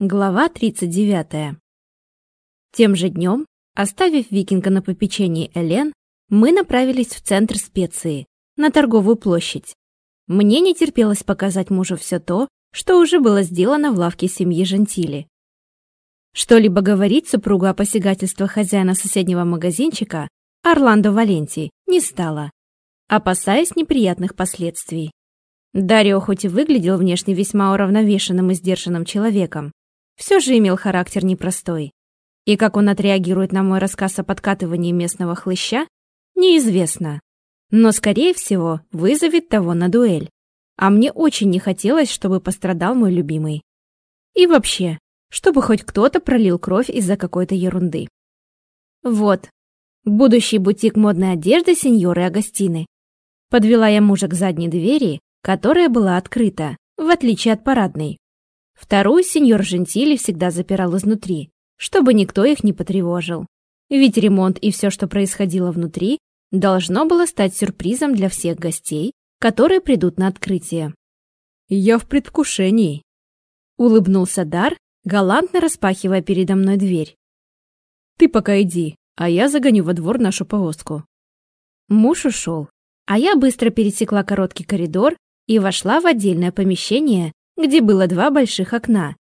Глава 39. Тем же днем, оставив викинга на попечении Элен, мы направились в центр специи, на торговую площадь. Мне не терпелось показать мужу все то, что уже было сделано в лавке семьи Жентили. Что-либо говорить супругу о посягательствах хозяина соседнего магазинчика, Орландо Валентий, не стала, опасаясь неприятных последствий. Дарио хоть и выглядел внешне весьма уравновешенным и сдержанным человеком, все же имел характер непростой. И как он отреагирует на мой рассказ о подкатывании местного хлыща, неизвестно. Но, скорее всего, вызовет того на дуэль. А мне очень не хотелось, чтобы пострадал мой любимый. И вообще, чтобы хоть кто-то пролил кровь из-за какой-то ерунды. Вот, будущий бутик модной одежды сеньоры Агастины. Подвела я мужа к задней двери, которая была открыта, в отличие от парадной. Вторую сеньор Жентили всегда запирал изнутри, чтобы никто их не потревожил. Ведь ремонт и все, что происходило внутри, должно было стать сюрпризом для всех гостей, которые придут на открытие. «Я в предвкушении», — улыбнулся Дар, галантно распахивая передо мной дверь. «Ты пока иди, а я загоню во двор нашу повозку». Муж ушел, а я быстро пересекла короткий коридор и вошла в отдельное помещение, где было два больших окна,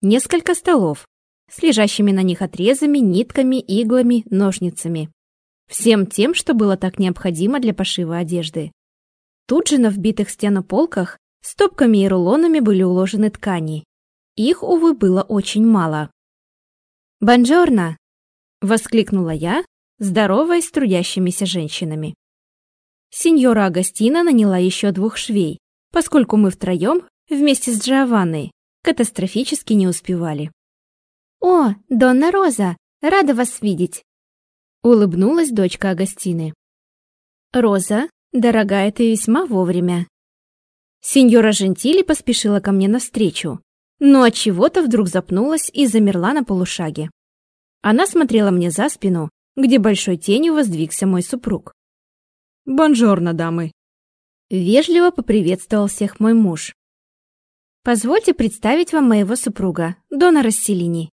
несколько столов с лежащими на них отрезами, нитками, иглами, ножницами. Всем тем, что было так необходимо для пошива одежды. Тут же на вбитых стену полках стопками и рулонами были уложены ткани. Их, увы, было очень мало. «Бонжорно!» — воскликнула я, здороваясь с трудящимися женщинами. Сеньора Агастина наняла еще двух швей, поскольку мы втроем вместе с Джованной катастрофически не успевали. «О, Донна Роза, рада вас видеть!» Улыбнулась дочка Агастины. «Роза, дорогая, ты весьма вовремя». Сеньора Жентили поспешила ко мне навстречу, но от чего-то вдруг запнулась и замерла на полушаге. Она смотрела мне за спину, где большой тенью воздвигся мой супруг. «Бонжорно, дамы!» Вежливо поприветствовал всех мой муж. Позвольте представить вам моего супруга, Дона Расселини.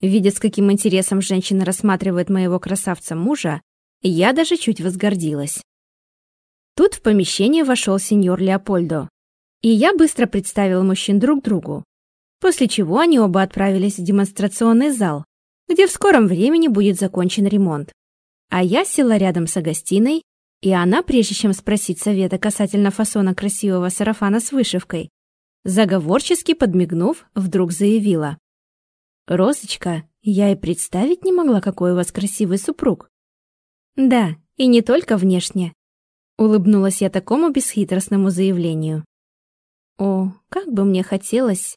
Видя, с каким интересом женщина рассматривает моего красавца-мужа, я даже чуть возгордилась. Тут в помещение вошел сеньор Леопольдо, и я быстро представила мужчин друг другу, после чего они оба отправились в демонстрационный зал, где в скором времени будет закончен ремонт. А я села рядом с Агастиной, и она, прежде чем спросить совета касательно фасона красивого сарафана с вышивкой, Заговорчески подмигнув, вдруг заявила. «Розочка, я и представить не могла, какой у вас красивый супруг». «Да, и не только внешне», — улыбнулась я такому бесхитростному заявлению. «О, как бы мне хотелось...»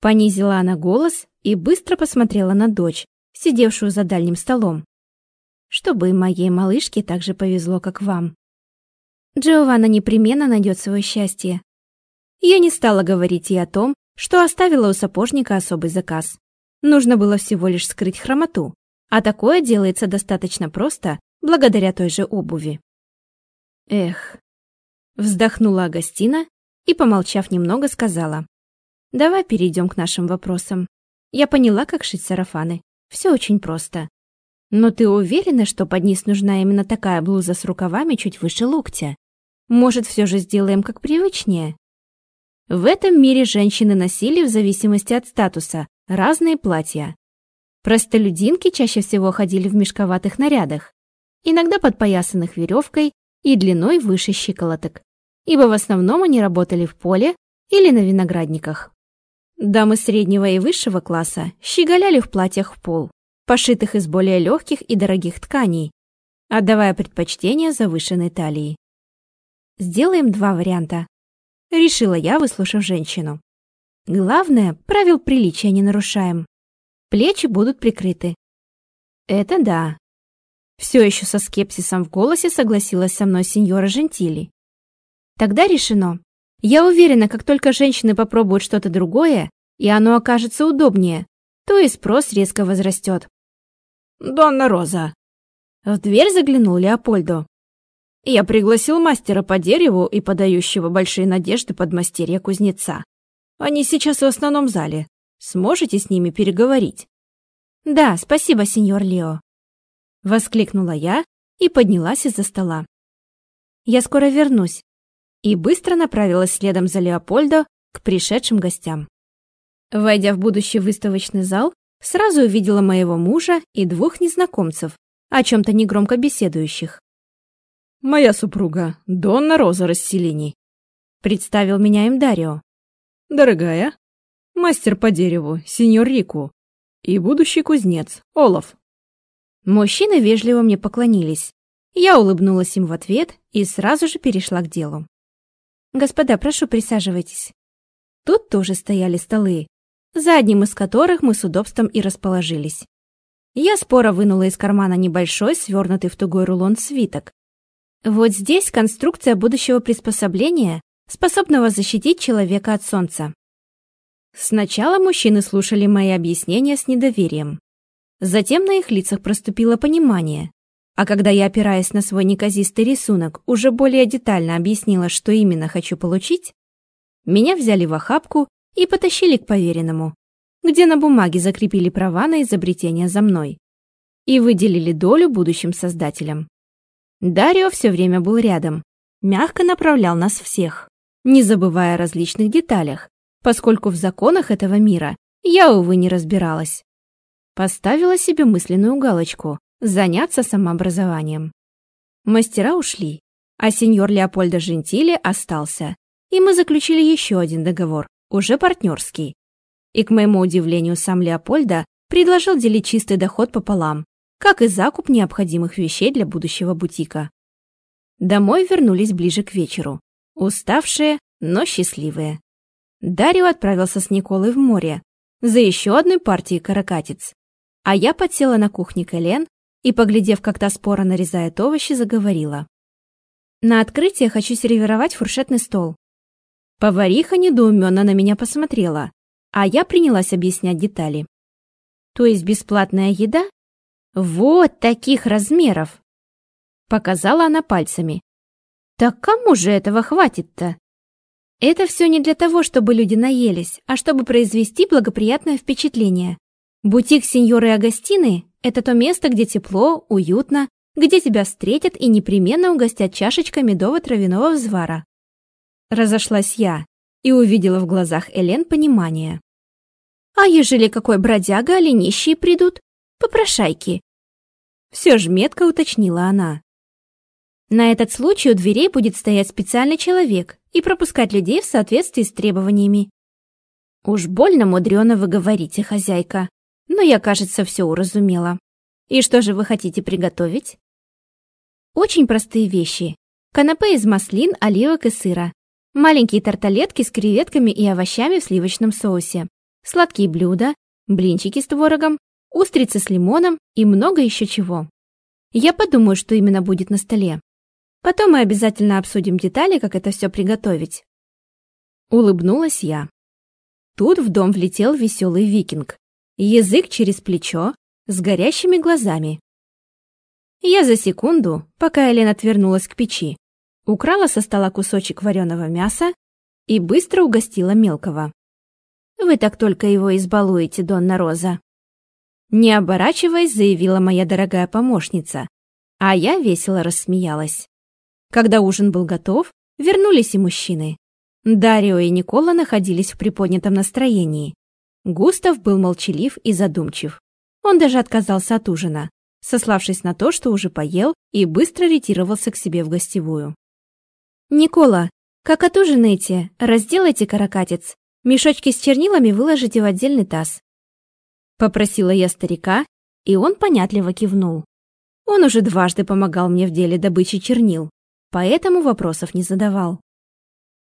Понизила она голос и быстро посмотрела на дочь, сидевшую за дальним столом. «Чтобы и моей малышке так же повезло, как вам. Джованна непременно найдет свое счастье, я не стала говорить ей о том, что оставила у сапожника особый заказ. Нужно было всего лишь скрыть хромоту, а такое делается достаточно просто, благодаря той же обуви. Эх, вздохнула Агастина и, помолчав немного, сказала. Давай перейдем к нашим вопросам. Я поняла, как шить сарафаны. Все очень просто. Но ты уверена, что под низ нужна именно такая блуза с рукавами чуть выше локтя? Может, все же сделаем как привычнее? В этом мире женщины носили, в зависимости от статуса, разные платья. Простолюдинки чаще всего ходили в мешковатых нарядах, иногда подпоясанных веревкой и длиной выше щиколоток, ибо в основном они работали в поле или на виноградниках. Дамы среднего и высшего класса щеголяли в платьях в пол, пошитых из более легких и дорогих тканей, отдавая предпочтение завышенной талии. Сделаем два варианта. Решила я, выслушав женщину. Главное, правил приличия не нарушаем. Плечи будут прикрыты. Это да. Все еще со скепсисом в голосе согласилась со мной сеньора Жентили. Тогда решено. Я уверена, как только женщины попробуют что-то другое, и оно окажется удобнее, то и спрос резко возрастет. «Донна Роза!» В дверь заглянул Леопольдо. Я пригласил мастера по дереву и подающего большие надежды подмастерья кузнеца. Они сейчас в основном зале. Сможете с ними переговорить?» «Да, спасибо, сеньор Лео», — воскликнула я и поднялась из-за стола. «Я скоро вернусь», и быстро направилась следом за Леопольдо к пришедшим гостям. Войдя в будущий выставочный зал, сразу увидела моего мужа и двух незнакомцев, о чем-то негромко беседующих. «Моя супруга, Донна Роза Расселини», — представил меня им Дарио. «Дорогая, мастер по дереву, сеньор Рику, и будущий кузнец, Олаф». Мужчины вежливо мне поклонились. Я улыбнулась им в ответ и сразу же перешла к делу. «Господа, прошу, присаживайтесь». Тут тоже стояли столы, за одним из которых мы с удобством и расположились. Я споро вынула из кармана небольшой, свернутый в тугой рулон свиток. Вот здесь конструкция будущего приспособления, способного защитить человека от солнца. Сначала мужчины слушали мои объяснения с недоверием. Затем на их лицах проступило понимание. А когда я, опираясь на свой неказистый рисунок, уже более детально объяснила, что именно хочу получить, меня взяли в охапку и потащили к поверенному, где на бумаге закрепили права на изобретение за мной и выделили долю будущим создателям. Дарио все время был рядом, мягко направлял нас всех, не забывая о различных деталях, поскольку в законах этого мира я, увы, не разбиралась. Поставила себе мысленную галочку «Заняться самообразованием». Мастера ушли, а сеньор Леопольдо Жентили остался, и мы заключили еще один договор, уже партнерский. И, к моему удивлению, сам Леопольда предложил делить чистый доход пополам, как и закуп необходимых вещей для будущего бутика. Домой вернулись ближе к вечеру, уставшие, но счастливые. Дарио отправился с Николой в море за еще одной партией каракатиц, а я подсела на кухне к Элен и, поглядев, как та спора нарезает овощи, заговорила. На открытие хочу сервировать фуршетный стол. Повариха недоуменно на меня посмотрела, а я принялась объяснять детали. То есть бесплатная еда? Вот таких размеров! Показала она пальцами. Так кому же этого хватит-то? Это все не для того, чтобы люди наелись, а чтобы произвести благоприятное впечатление. Бутик сеньоры Агастины – это то место, где тепло, уютно, где тебя встретят и непременно угостят чашечкой медово-травяного взвара. Разошлась я и увидела в глазах Элен понимание. «А ежели какой бродяга или нищие придут? Попрошайки!» Все ж метко уточнила она. На этот случай у дверей будет стоять специальный человек и пропускать людей в соответствии с требованиями. Уж больно мудрено вы говорите, хозяйка, но я, кажется, все уразумела. И что же вы хотите приготовить? Очень простые вещи. Канапе из маслин, оливок и сыра. Маленькие тарталетки с креветками и овощами в сливочном соусе. Сладкие блюда, блинчики с творогом, устрицы с лимоном и много еще чего. Я подумаю, что именно будет на столе. Потом мы обязательно обсудим детали, как это все приготовить. Улыбнулась я. Тут в дом влетел веселый викинг. Язык через плечо, с горящими глазами. Я за секунду, пока Элен отвернулась к печи, украла со стола кусочек вареного мяса и быстро угостила мелкого. «Вы так только его избалуете, Донна Роза!» Не оборачиваясь, заявила моя дорогая помощница, а я весело рассмеялась. Когда ужин был готов, вернулись и мужчины. Дарио и Никола находились в приподнятом настроении. Густав был молчалив и задумчив. Он даже отказался от ужина, сославшись на то, что уже поел и быстро ретировался к себе в гостевую. «Никола, как отужинаете, разделайте каракатиц. Мешочки с чернилами выложите в отдельный таз». Попросила я старика, и он понятливо кивнул. Он уже дважды помогал мне в деле добычи чернил, поэтому вопросов не задавал.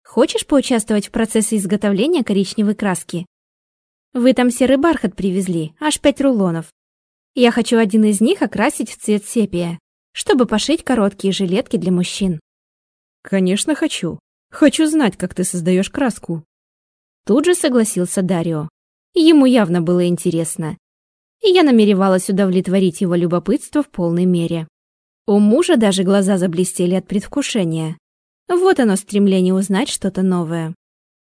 «Хочешь поучаствовать в процессе изготовления коричневой краски? Вы там серый бархат привезли, аж пять рулонов. Я хочу один из них окрасить в цвет сепия, чтобы пошить короткие жилетки для мужчин. «Конечно хочу. Хочу знать, как ты создаешь краску». Тут же согласился Дарио. Ему явно было интересно. И я намеревалась удовлетворить его любопытство в полной мере. У мужа даже глаза заблестели от предвкушения. Вот оно стремление узнать что-то новое.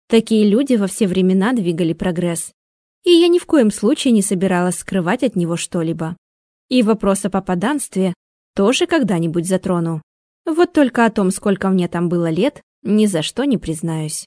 Такие люди во все времена двигали прогресс. и я ни в коем случае не собиралась скрывать от него что-либо. И вопрос о попаданстве тоже когда-нибудь затрону. Вот только о том, сколько мне там было лет, ни за что не признаюсь.